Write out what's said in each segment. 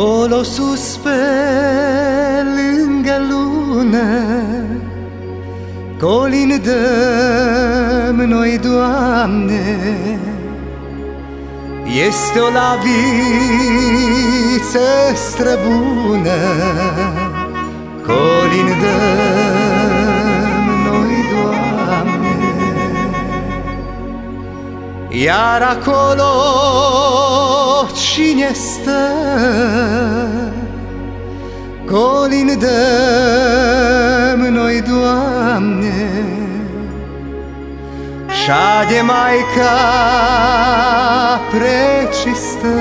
Colo sus pe lângă lună Colin dăm noi, Doamne. Este o laviță străbună Colin dăm noi, Doamne. Iar acolo cine stă. Colin dăm noi, Doamne. Și-a de Maica precistă.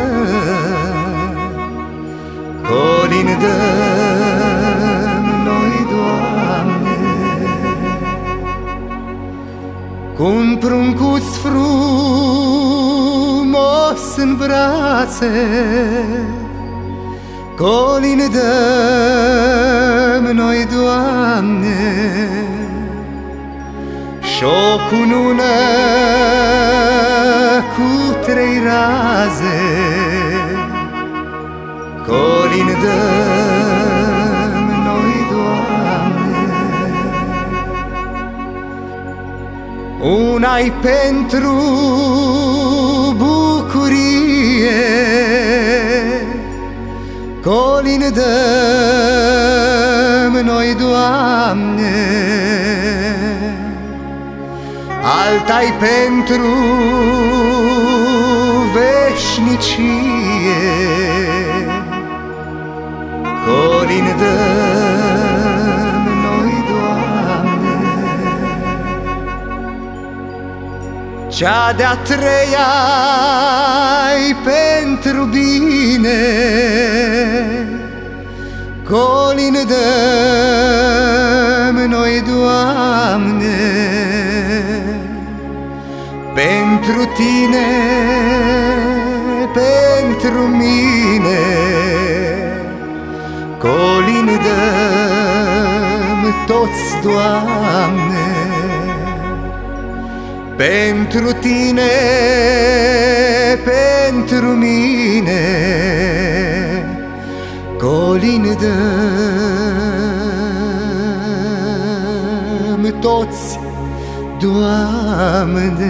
Colin dăm noi, Doamne. Cu un pruncuț frumos în brațe Colin dăm noi, Doamne, Și-o cunună Una-i pentru Colin dăm noi, Doamne. Alta-i pentru veșnicie. Colin Cea de-a treia pentru bine. Colin dăm noi, Doamne Pentru Tine, pentru mine. Colin dăm toți, Doamne Pentru Tine, pentru mine. Colin dăm toți, Doamne